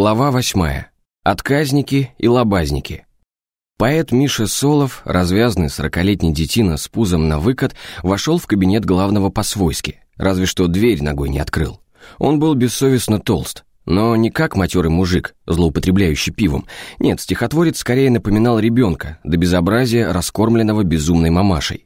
Глава восьмая. Отказники и лобазники. Поэт Миша Солов, развязный сорокалетний детина с пузом на выкат, вошел в кабинет главного по-свойски, разве что дверь ногой не открыл. Он был бессовестно толст, но не как матерый мужик, злоупотребляющий пивом. Нет, стихотворец скорее напоминал ребенка, до безобразия раскормленного безумной мамашей.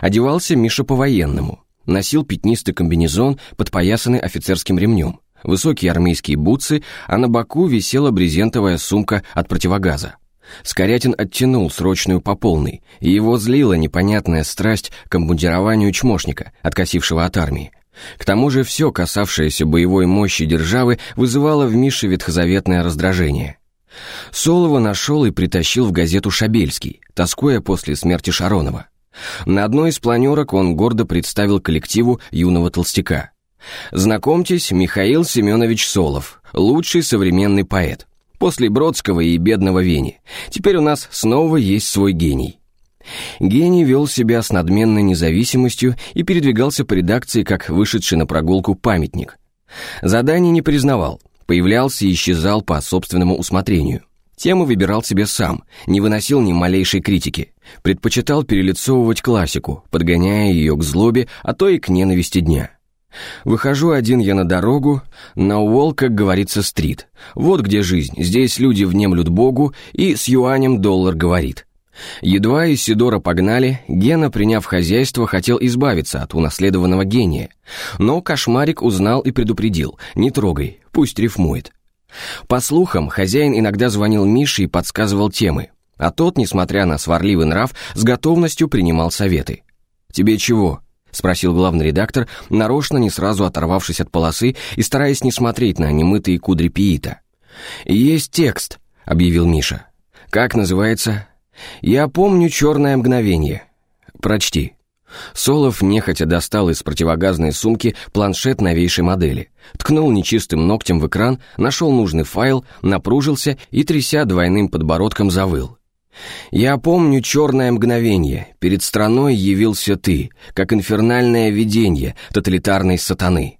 Одевался Миша по-военному, носил пятнистый комбинезон, подпоясанный офицерским ремнем, высокие армейские бутсы, а на боку висела брезентовая сумка от противогаза. Скорятин оттянул срочную по полной, и его злила непонятная страсть к обмундированию чмошника, откосившего от армии. К тому же все, касавшееся боевой мощи державы, вызывало в Мише ветхозаветное раздражение. Солова нашел и притащил в газету «Шабельский», тоскуя после смерти Шаронова. На одной из планерок он гордо представил коллективу юного толстяка. Знакомьтесь, Михаил Семенович Солов, лучший современный поэт. После Бродского и бедного Вени. Теперь у нас снова есть свой гений. Гений вел себя с надменной независимостью и передвигался по редакции, как вышедший на прогулку памятник. Заданий не признавал, появлялся и исчезал по собственному усмотрению. Темы выбирал себе сам, не выносил ни малейшей критики, предпочитал перелицовывать классику, подгоняя ее к злобе, а то и к ненависти дня. Выхожу один я на дорогу, на Уолл, как говорится, стрит. Вот где жизнь, здесь люди внемлют Богу, и с юанем доллар говорит. Едва Исидора погнали, Гена, приняв хозяйство, хотел избавиться от унаследованного гения. Но кошмарик узнал и предупредил, не трогай, пусть рифмует. По слухам, хозяин иногда звонил Мише и подсказывал темы, а тот, несмотря на сварливый нрав, с готовностью принимал советы. «Тебе чего?» — спросил главный редактор, нарочно не сразу оторвавшись от полосы и стараясь не смотреть на немытые кудри Пиита. «Есть текст», — объявил Миша. «Как называется?» «Я помню черное мгновение». «Прочти». Солов нехотя достал из противогазной сумки планшет новейшей модели, ткнул нечистым ногтем в экран, нашел нужный файл, напружился и, тряся двойным подбородком, завыл. Я помню черное мгновение, перед страной явился ты, как инфернальное видение тоталитарной сатаны.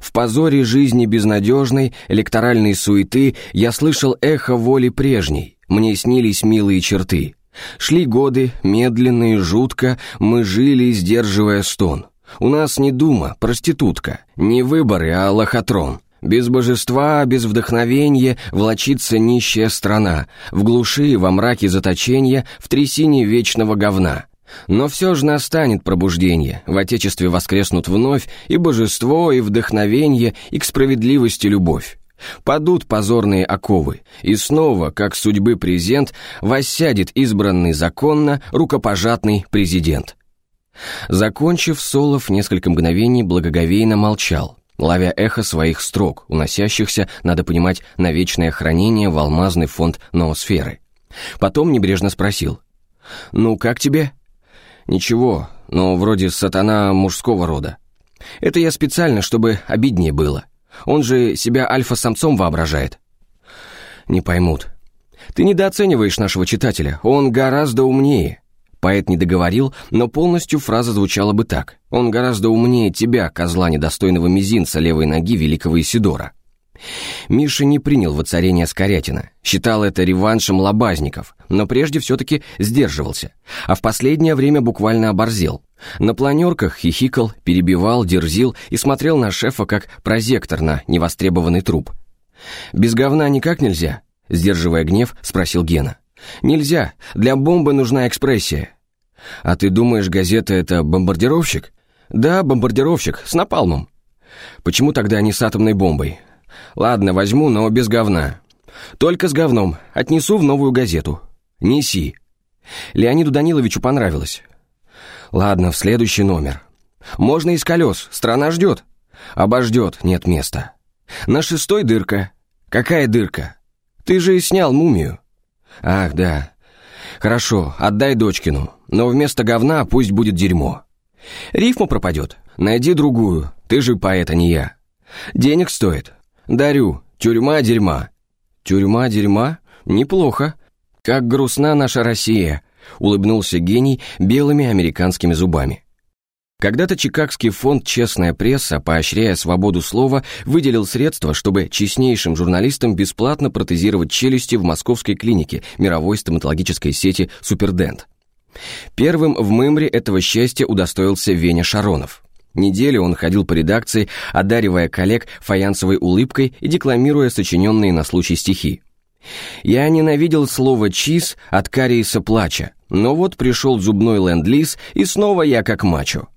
В позоре жизни безнадежной, электоральной суеты я слышал эхо воли прежней, мне снились милые черты. Шли годы, медленно и жутко, мы жили, сдерживая стон. У нас не дума, проститутка, не выборы, а лохотрон. Без божества, без вдохновения влочится нищая страна, в глуши, во мраке заточения, в трясине вечного говна. Но все же настанет пробуждение, в Отечестве воскреснут вновь и божество, и вдохновение, и к справедливости любовь. Падут позорные оковы, и снова, как судьбы презент, воссядет избранный законно рукопожатный президент. Закончив, Солов несколько мгновений благоговейно молчал, ловя эхо своих строк, уносящихся, надо понимать, на вечное хранение в алмазный фонд ноосферы. Потом небрежно спросил. «Ну, как тебе?» «Ничего, но вроде сатана мужского рода. Это я специально, чтобы обиднее было. Он же себя альфа-самцом воображает». «Не поймут. Ты недооцениваешь нашего читателя, он гораздо умнее. Поэт не договорил, но полностью фраза звучала бы так. «Он гораздо умнее тебя, козла недостойного мизинца левой ноги великого Исидора». Миша не принял воцарение Скорятина, считал это реваншем лобазников, но прежде все-таки сдерживался, а в последнее время буквально оборзел. На планерках хихикал, перебивал, дерзил и смотрел на шефа как прозектор на невостребованный труп. «Без говна никак нельзя?» — сдерживая гнев, спросил Гена. «Нельзя, для бомбы нужна экспрессия. «А ты думаешь, газета — это бомбардировщик?» «Да, бомбардировщик, с напалмом». «Почему тогда не с атомной бомбой?» «Ладно, возьму, но без говна». «Только с говном. Отнесу в новую газету». «Неси». Леониду Даниловичу понравилось. «Ладно, в следующий номер». «Можно из колес, страна ждет». «Обождет, нет места». «На шестой дырка». «Какая дырка?» «Ты же снял мумию». «Ах, да, «Хорошо, отдай дочкину, но вместо говна пусть будет дерьмо. Рифма пропадет, найди другую, ты же поэт, а не я. Денег стоит. Дарю, тюрьма дерьма». «Тюрьма дерьма? Неплохо. Как грустна наша Россия», — улыбнулся гений белыми американскими зубами. Когда-то Чикагский фонд «Честная пресса», поощряя свободу слова, выделил средства, чтобы честнейшим журналистам бесплатно протезировать челюсти в московской клинике мировой стоматологической сети «Супердент». Первым в мемре этого счастья удостоился Веня Шаронов. Неделю он ходил по редакции, одаривая коллег фаянсовой улыбкой и декламируя сочиненные на случай стихи. «Я ненавидел слово «чиз» от кариеса плача, но вот пришел зубной ленд-лиз, и снова я как мачо».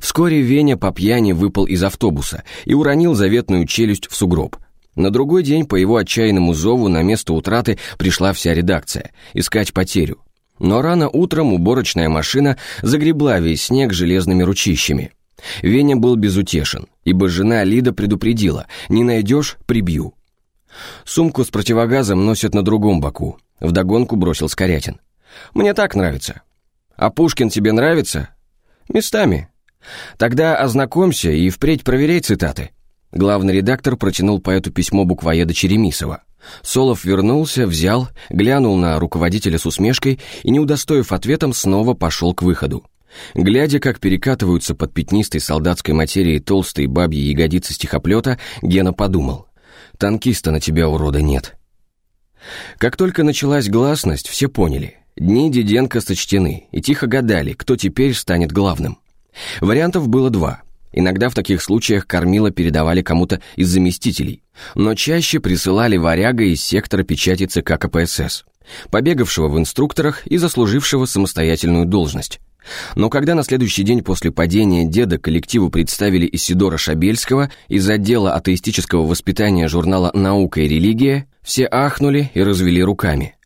Вскоре Веня по пьяни выпал из автобуса и уронил заветную челюсть в сугроб. На другой день по его отчаянному зову на место утраты пришла вся редакция – искать потерю. Но рано утром уборочная машина загребла весь снег железными ручищами. Веня был безутешен, ибо жена Лида предупредила «не найдешь – прибью». Сумку с противогазом носят на другом боку. Вдогонку бросил Скорятин. «Мне так нравится». «А Пушкин тебе нравится?» «Местами. Тогда ознакомься и впредь проверяй цитаты». Главный редактор протянул поэту письмо буквоеда Черемисова. Солов вернулся, взял, глянул на руководителя с усмешкой и, не удостоив ответом, снова пошел к выходу. Глядя, как перекатываются под пятнистой солдатской материей толстые бабьи ягодицы стихоплета, Гена подумал. «Танкиста на тебя, урода, нет». Как только началась гласность, все поняли. Дни Диденко сочтены, и тихо гадали, кто теперь станет главным. Вариантов было два. Иногда в таких случаях кормила передавали кому-то из заместителей, но чаще присылали варяга из сектора печати ЦК КПСС, побегавшего в инструкторах и заслужившего самостоятельную должность. Но когда на следующий день после падения деда коллективу представили Исидора Шабельского из отдела атеистического воспитания журнала «Наука и религия», все ахнули и развели руками.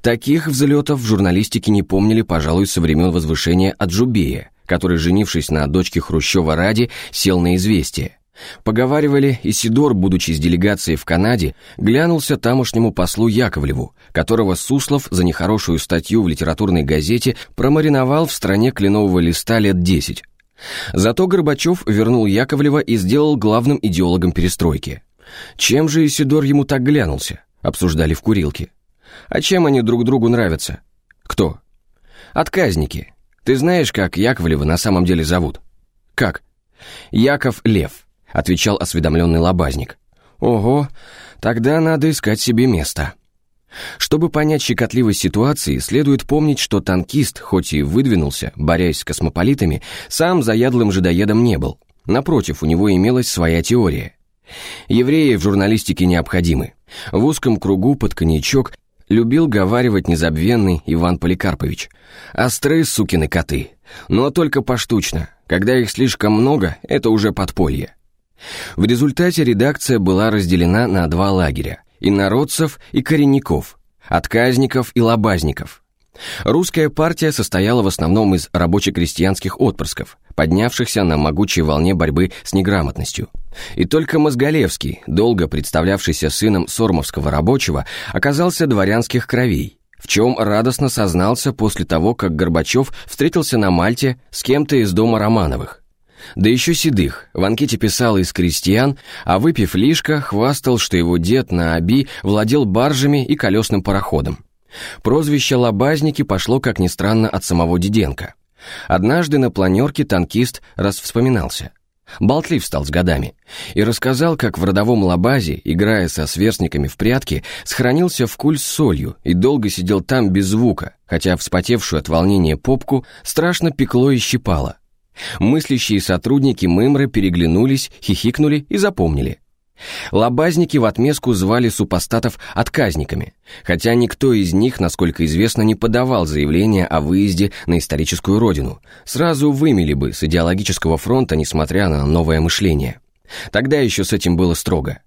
Таких взлетов в журналистике не помнили, пожалуй, со времен возвышения Аджубея, который, женившись на дочке Хрущева ради, сел на известие. Поговаривали, Исидор, будучи с делегацией в Канаде, глянулся тамошнему послу Яковлеву, которого Суслов за нехорошую статью в литературной газете промариновал в стране кленового листа лет десять. Зато Горбачев вернул Яковлева и сделал главным идеологом перестройки. Чем же Исидор ему так глянулся? Обсуждали в курилке. А чем они друг другу нравятся? Кто? Отказники. Ты знаешь, как Яковлева на самом деле зовут? Как? Яков Лев, отвечал осведомленный лобазник. Ого, тогда надо искать себе место. Чтобы понять щекотливость ситуации, следует помнить, что танкист, хоть и выдвинулся, борясь с космополитами, сам заядлым жидоедом не был. Напротив, у него имелась своя теория. Евреи в журналистике необходимы. В узком кругу под коньячок любил говаривать незабвенный Иван Поликарпович. «Остры, сукины коты, но только поштучно. Когда их слишком много, это уже подполье». В результате редакция была разделена на два лагеря – инородцев и коренников, отказников и лобазников. Русская партия состояла в основном из рабоче-крестьянских отпрысков, поднявшихся на могучей волне борьбы с неграмотностью. И только Мозголевский, долго представлявшийся сыном сормовского рабочего, оказался дворянских кровей, в чем радостно сознался после того, как Горбачев встретился на Мальте с кем-то из дома Романовых. Да еще седых, в анкете писал из крестьян, а выпив лишка, хвастал, что его дед на Аби владел баржами и колесным пароходом. Прозвище «Лобазники» пошло, как ни странно, от самого Диденко. Однажды на планерке танкист расвспоминался. Болтлив стал с годами и рассказал, как в родовом лабазе, играя со сверстниками в прятки, сохранился в куль с солью и долго сидел там без звука, хотя вспотевшую от волнения попку страшно пекло и щипало. Мыслящие сотрудники Мымры переглянулись, хихикнули и запомнили. Лобазники в отместку звали супостатов отказниками, хотя никто из них, насколько известно, не подавал заявление о выезде на историческую родину. Сразу вымели бы с идеологического фронта, несмотря на новое мышление. Тогда еще с этим было строго.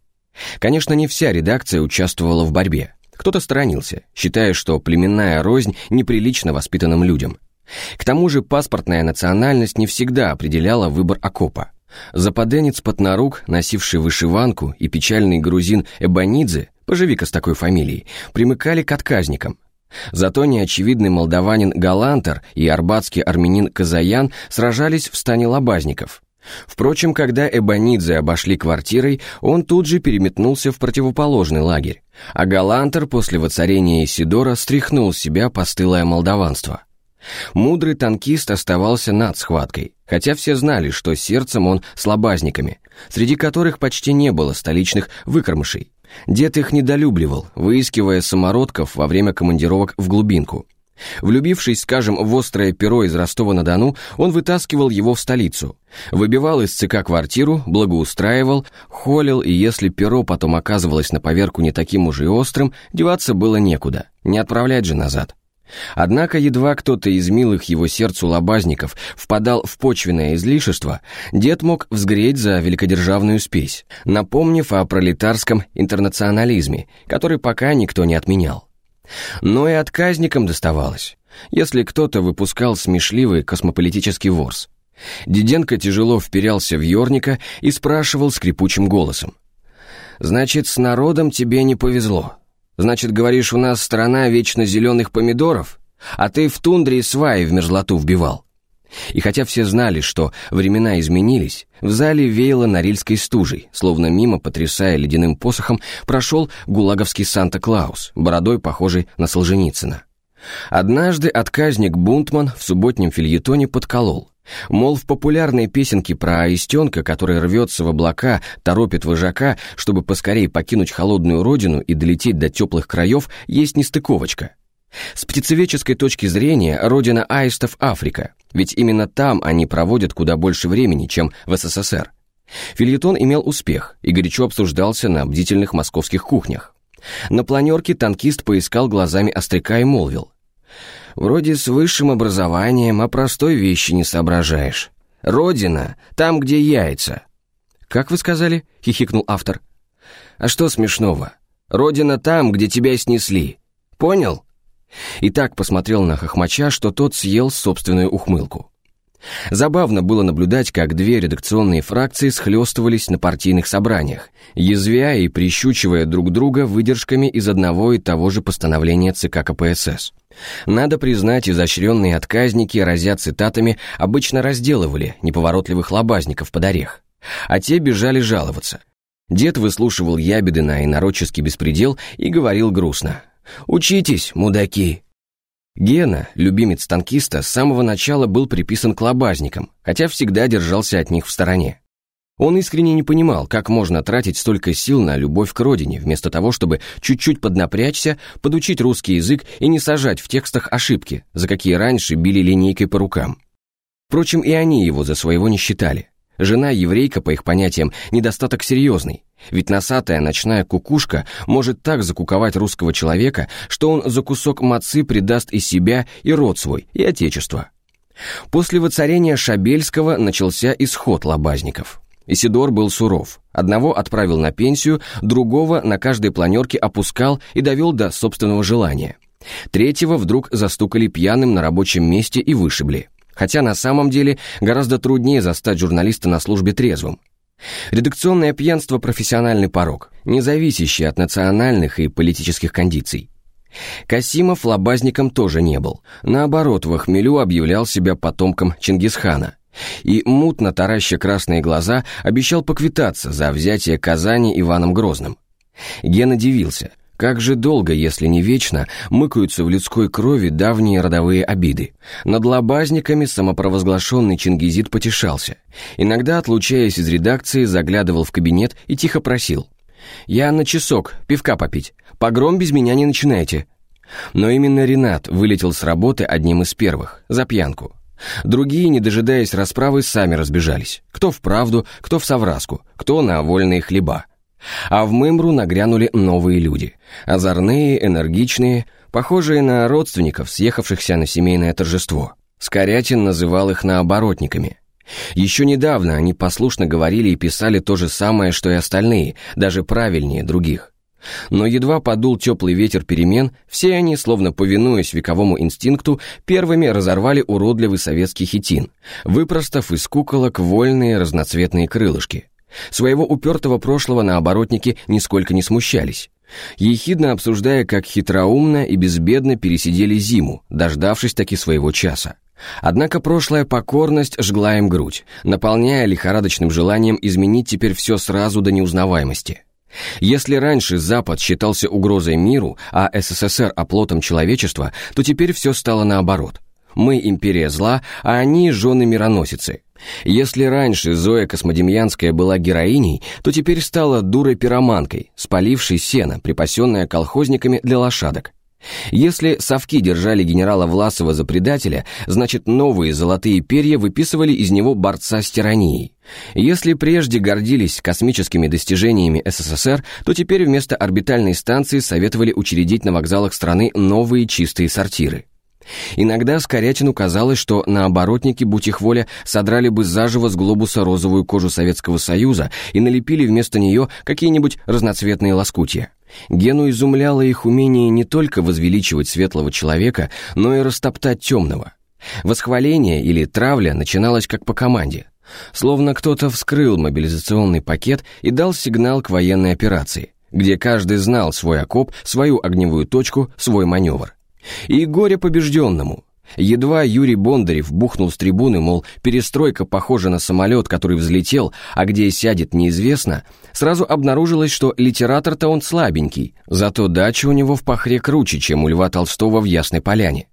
Конечно, не вся редакция участвовала в борьбе. Кто-то сторонился, считая, что племенная рознь неприлична воспитанным людям. К тому же паспортная национальность не всегда определяла выбор окопа. Западенец Потнарук, носивший вышиванку, и печальный грузин Эбонидзе, поживи-ка с такой фамилией, примыкали к отказникам. Зато неочевидный молдаванин Галантер и арбатский армянин Казаян сражались в стане лобазников. Впрочем, когда Эбонидзе обошли квартирой, он тут же переметнулся в противоположный лагерь, а Галантер после воцарения Исидора стряхнул с себя постылое молдаванство. Мудрый танкист оставался над схваткой, хотя все знали, что сердцем он с лобазниками, среди которых почти не было столичных выкормышей. Дед их недолюбливал, выискивая самородков во время командировок в глубинку. Влюбившись, скажем, в острое перо из Ростова-на-Дону, он вытаскивал его в столицу. Выбивал из ЦК квартиру, благоустраивал, холил, и если перо потом оказывалось на поверку не таким уже и острым, деваться было некуда, не отправлять же назад. Однако едва кто-то из милых его сердцу лобазников впадал в почвенное излишество, дед мог взгреть за великодержавную спесь, напомнив о пролетарском интернационализме, который пока никто не отменял. Но и отказникам доставалось, если кто-то выпускал смешливый космополитический ворс. Диденко тяжело вперялся в Йорника и спрашивал скрипучим голосом. «Значит, с народом тебе не повезло?» Значит, говоришь, у нас страна вечно зеленых помидоров? А ты в тундре сваи в мерзлоту вбивал. И хотя все знали, что времена изменились, в зале веяло норильской стужей, словно мимо, потрясая ледяным посохом, прошел гулаговский Санта-Клаус, бородой похожий на Солженицына. Однажды отказник Бунтман в субботнем фильетоне подколол. Мол, в популярной песенке про аистенка, который рвется в облака, торопит вожака, чтобы поскорее покинуть холодную родину и долететь до теплых краев, есть нестыковочка. С птицеведческой точки зрения, родина аистов – Африка, ведь именно там они проводят куда больше времени, чем в СССР. Фильетон имел успех и горячо обсуждался на бдительных московских кухнях. На планерке танкист поискал глазами остряка и молвил. Вроде с высшим образованием, а простой вещи не соображаешь. Родина, там, где яйца». «Как вы сказали?» — хихикнул автор. «А что смешного? Родина там, где тебя снесли. Понял?» И так посмотрел на Хохмача, что тот съел собственную ухмылку. Забавно было наблюдать, как две редакционные фракции схлестывались на партийных собраниях, язвя и прищучивая друг друга выдержками из одного и того же постановления ЦК КПСС. Надо признать, изощренные отказники, разя цитатами, обычно разделывали неповоротливых лобазников под орех, а те бежали жаловаться. Дед выслушивал ябеды на инородческий беспредел и говорил грустно. «Учитесь, мудаки!» Гена, любимец танкиста, с самого начала был приписан к лобазникам, хотя всегда держался от них в стороне. Он искренне не понимал, как можно тратить столько сил на любовь к родине, вместо того, чтобы чуть-чуть поднапрячься, подучить русский язык и не сажать в текстах ошибки, за какие раньше били линейкой по рукам. Впрочем, и они его за своего не считали. Жена еврейка, по их понятиям, недостаток серьезный, ведь носатая ночная кукушка может так закуковать русского человека, что он за кусок мацы предаст и себя, и род свой, и отечество. После воцарения Шабельского начался исход лобазников. Исидор был суров. Одного отправил на пенсию, другого на каждой планерке опускал и довел до собственного желания. Третьего вдруг застукали пьяным на рабочем месте и вышибли. Хотя на самом деле гораздо труднее застать журналиста на службе трезвым. Редакционное пьянство – профессиональный порог, не зависящий от национальных и политических кондиций. Касимов лобазником тоже не был. Наоборот, в хмелю объявлял себя потомком Чингисхана. И, мутно тараща красные глаза, обещал поквитаться за взятие Казани Иваном Грозным. Гена дивился – как же долго, если не вечно, мыкаются в людской крови давние родовые обиды. Над лобазниками самопровозглашенный чингизит потешался. Иногда, отлучаясь из редакции, заглядывал в кабинет и тихо просил. «Я на часок, пивка попить. Погром без меня не начинайте». Но именно Ренат вылетел с работы одним из первых, за пьянку. Другие, не дожидаясь расправы, сами разбежались. Кто в правду, кто в совраску, кто на вольные хлеба. А в Мымру нагрянули новые люди. Озорные, энергичные, похожие на родственников, съехавшихся на семейное торжество. Скорятин называл их наоборотниками. Еще недавно они послушно говорили и писали то же самое, что и остальные, даже правильнее других. Но едва подул теплый ветер перемен, все они, словно повинуясь вековому инстинкту, первыми разорвали уродливый советский хитин, выпростав из куколок вольные разноцветные крылышки. Своего упертого прошлого наоборотники нисколько не смущались. Ехидно обсуждая, как хитроумно и безбедно пересидели зиму, дождавшись таки своего часа. Однако прошлая покорность жгла им грудь, наполняя лихорадочным желанием изменить теперь все сразу до неузнаваемости. Если раньше Запад считался угрозой миру, а СССР оплотом человечества, то теперь все стало наоборот. Мы империя зла, а они жены мироносицы, Если раньше Зоя Космодемьянская была героиней, то теперь стала дурой-пироманкой, спалившей сено, припасенное колхозниками для лошадок. Если совки держали генерала Власова за предателя, значит новые золотые перья выписывали из него борца с тиранией. Если прежде гордились космическими достижениями СССР, то теперь вместо орбитальной станции советовали учредить на вокзалах страны новые чистые сортиры. Иногда Скорятину казалось, что на оборотнике, будь их воля, содрали бы заживо с глобуса розовую кожу Советского Союза и налепили вместо нее какие-нибудь разноцветные лоскутья. Гену изумляло их умение не только возвеличивать светлого человека, но и растоптать темного. Восхваление или травля начиналось как по команде. Словно кто-то вскрыл мобилизационный пакет и дал сигнал к военной операции, где каждый знал свой окоп, свою огневую точку, свой маневр. И горе побежденному. Едва Юрий Бондарев бухнул с трибуны, мол, перестройка похожа на самолет, который взлетел, а где сядет неизвестно, сразу обнаружилось, что литератор-то он слабенький, зато дача у него в пахре круче, чем у Льва Толстого в Ясной Поляне.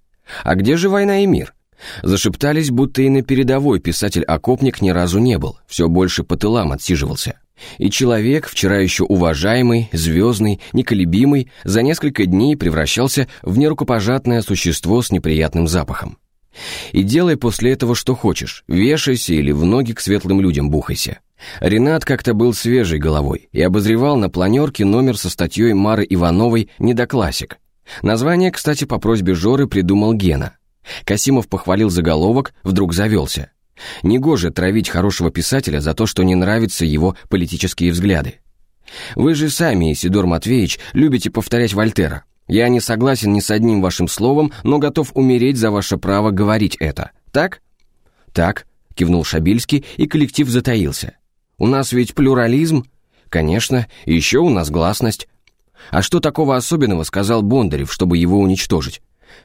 А где же война и мир? Зашептались, будто и на передовой писатель-окопник ни разу не был, все больше по тылам отсиживался. И человек, вчера еще уважаемый, звездный, неколебимый, за несколько дней превращался в нерукопожатное существо с неприятным запахом. И делай после этого что хочешь, вешайся или в ноги к светлым людям бухайся. Ренат как-то был свежей головой и обозревал на планерке номер со статьей Мары Ивановой «Недоклассик». Название, кстати, по просьбе Жоры придумал Гена. Касимов похвалил заголовок, вдруг завелся. Негоже травить хорошего писателя за то, что не нравятся его политические взгляды. Вы же сами, Исидор Матвеевич, любите повторять Вольтера. Я не согласен ни с одним вашим словом, но готов умереть за ваше право говорить это. Так? Так, кивнул Шабильский, и коллектив затаился. У нас ведь плюрализм. Конечно, еще у нас гласность. А что такого особенного сказал Бондарев, чтобы его уничтожить?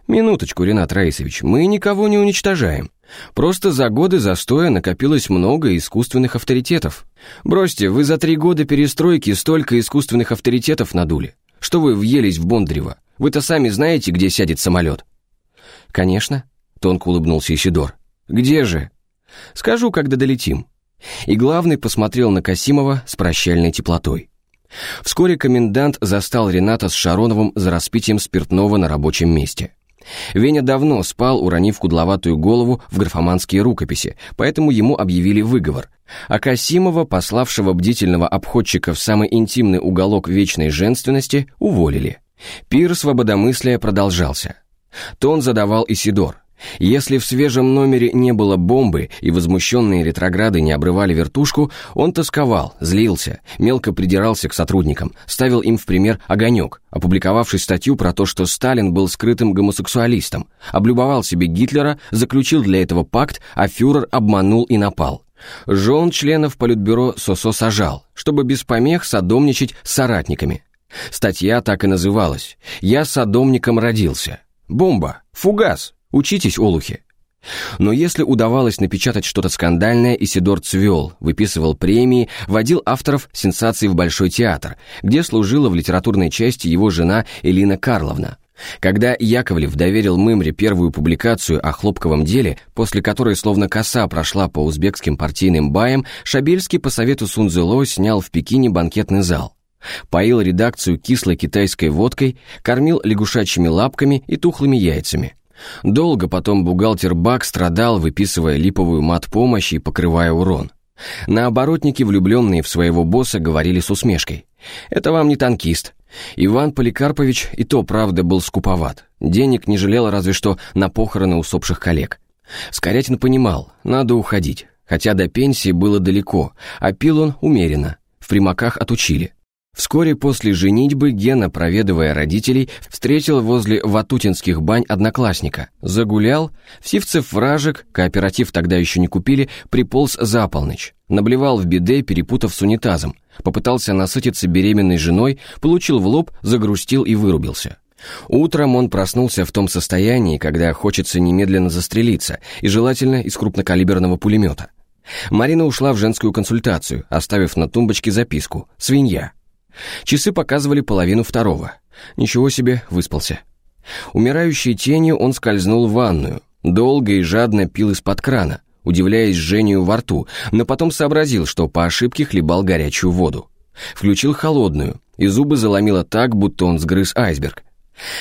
Минуточку, Ренат Раисович, мы никого не уничтожаем. Просто за годы застоя накопилось много искусственных авторитетов. Бросьте, вы за три года перестройки столько искусственных авторитетов надули. Что вы въелись в Бондарева? Вы-то сами знаете, где сядет самолет?» «Конечно», — тонко улыбнулся Исидор. «Где же?» «Скажу, когда долетим». И главный посмотрел на Касимова с прощальной теплотой. Вскоре комендант застал Рената с Шароновым за распитием спиртного на рабочем месте. Веня давно спал, уронив кудловатую голову в графоманские рукописи, поэтому ему объявили выговор. А Касимова, пославшего бдительного обходчика в самый интимный уголок вечной женственности, уволили. Пир свободомыслия продолжался. Тон задавал Исидор. Если в свежем номере не было бомбы и возмущенные ретрограды не обрывали вертушку, он тосковал, злился, мелко придирался к сотрудникам, ставил им в пример огонек, опубликовавший статью про то, что Сталин был скрытым гомосексуалистом, облюбовал себе Гитлера, заключил для этого пакт, а фюрер обманул и напал. Жен членов Политбюро Сосо сажал, чтобы без помех садомничать с соратниками. Статья так и называлась «Я садомником родился». Бомба, фугас, Учитесь, олухи. Но если удавалось напечатать что-то скандальное, Исидор цвел, выписывал премии, водил авторов сенсаций в Большой театр, где служила в литературной части его жена Элина Карловна. Когда Яковлев доверил Мымре первую публикацию о хлопковом деле, после которой словно коса прошла по узбекским партийным баям, Шабельский по совету Сунзело снял в Пекине банкетный зал. Поил редакцию кислой китайской водкой, кормил лягушачьими лапками и тухлыми яйцами. Долго потом бухгалтер Бак страдал, выписывая липовую мат-помощь и покрывая урон. На оборотнике влюбленные в своего босса говорили с усмешкой. «Это вам не танкист». Иван Поликарпович и то, правда, был скуповат. Денег не жалел разве что на похороны усопших коллег. Скорятин понимал, надо уходить, хотя до пенсии было далеко, а пил он умеренно, в примаках отучили. Вскоре после женитьбы Гена, проведывая родителей, встретил возле ватутинских бань одноклассника. Загулял, в Сивцев вражек, кооператив тогда еще не купили, приполз за полночь. Наблевал в беде, перепутав с унитазом. Попытался насытиться беременной женой, получил в лоб, загрустил и вырубился. Утром он проснулся в том состоянии, когда хочется немедленно застрелиться, и желательно из крупнокалиберного пулемета. Марина ушла в женскую консультацию, оставив на тумбочке записку «Свинья». Часы показывали половину второго. Ничего себе, выспался. Умирающей тенью он скользнул в ванную. Долго и жадно пил из-под крана. удивляясь жжению во рту, но потом сообразил, что по ошибке хлебал горячую воду. Включил холодную, и зубы заломило так, будто он сгрыз айсберг.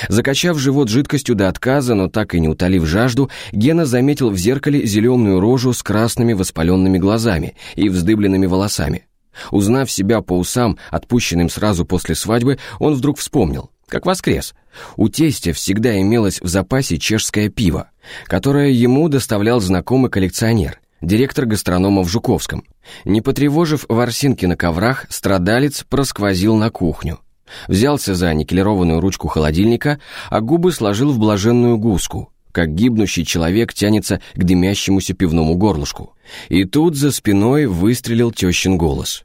Закачав живот жидкостью до отказа, но так и не утолив жажду, Гена заметил в зеркале зеленую рожу с красными воспаленными глазами и вздыбленными волосами. Узнав себя по усам, отпущенным сразу после свадьбы, он вдруг вспомнил, как воскрес. У тестя всегда имелось в запасе чешское пиво, которое ему доставлял знакомый коллекционер, директор гастронома в Жуковском. Не потревожив ворсинки на коврах, страдалец просквозил на кухню. Взялся за никелированную ручку холодильника, а губы сложил в блаженную гуску, как гибнущий человек тянется к дымящемуся пивному горлышку. И тут за спиной выстрелил тещин голос.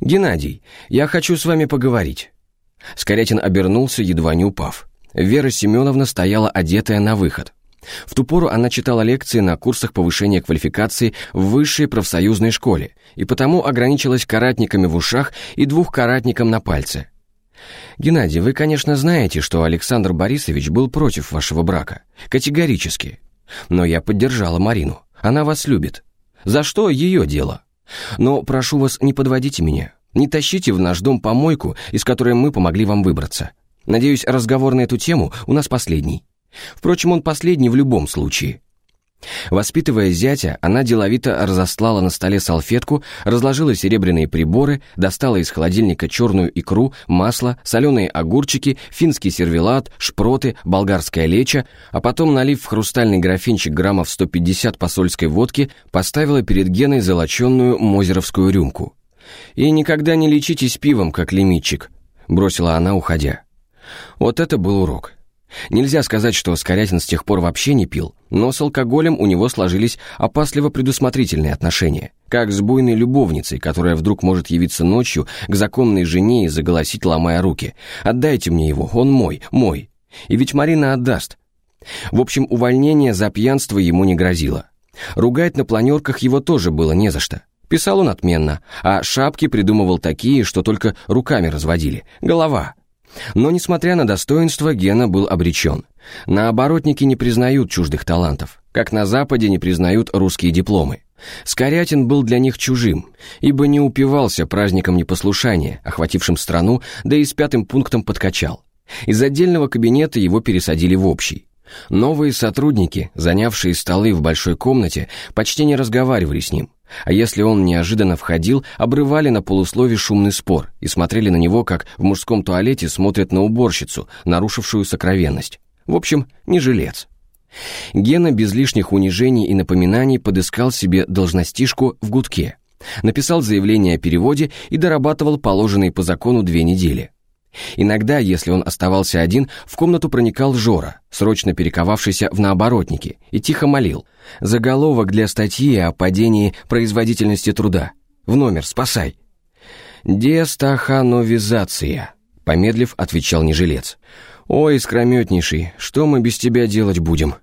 «Геннадий, я хочу с вами поговорить». Скорятин обернулся, едва не упав. Вера Семеновна стояла одетая на выход. В ту пору она читала лекции на курсах повышения квалификации в высшей профсоюзной школе и потому ограничилась каратниками в ушах и двух каратником на пальце. «Геннадий, вы, конечно, знаете, что Александр Борисович был против вашего брака. Категорически. Но я поддержала Марину. Она вас любит. За что ее дело? Но прошу вас, не подводите меня. Не тащите в наш дом помойку, из которой мы помогли вам выбраться. Надеюсь, разговор на эту тему у нас последний. Впрочем, он последний в любом случае. Воспитывая зятя, она деловито разослала на столе салфетку, разложила серебряные приборы, достала из холодильника черную икру, масло, соленые огурчики, финский сервелат, шпроты, болгарская леча, а потом, налив в хрустальный графинчик граммов 150 посольской водки, поставила перед Геной золоченную мозеровскую рюмку. «И никогда не лечитесь пивом, как лимитчик», — бросила она, уходя. Вот это был урок. Нельзя сказать, что Скорягин с тех пор вообще не пил, но с алкоголем у него сложились опасливо предусмотрительные отношения, как с буйной любовницей, которая вдруг может явиться ночью к законной жене и заголосить, ломая руки. «Отдайте мне его, он мой, мой». И ведь Марина отдаст. В общем, увольнение за пьянство ему не грозило. Ругать на планерках его тоже было не за что. Писал он отменно, а шапки придумывал такие, что только руками разводили. Голова. Но, несмотря на достоинство, Гена был обречен. На оборотники не признают чуждых талантов, как на Западе не признают русские дипломы. Скорятин был для них чужим, ибо не упивался праздником непослушания, охватившим страну, да и с пятым пунктом подкачал. Из отдельного кабинета его пересадили в общий. Новые сотрудники, занявшие столы в большой комнате, почти не разговаривали с ним, а если он неожиданно входил, обрывали на полуслове шумный спор и смотрели на него, как в мужском туалете смотрят на уборщицу, нарушившую сокровенность. В общем, не жилец. Гена без лишних унижений и напоминаний подыскал себе должностишку в гудке, написал заявление о переводе и дорабатывал положенные по закону две недели. Иногда, если он оставался один, в комнату проникал Жора, срочно перековавшийся в наоборотники, и тихо молил. Заголовок для статьи о падении производительности труда. В номер, спасай. «Дестахановизация», — помедлив, отвечал нежилец. «Ой, искрометнейший, что мы без тебя делать будем?»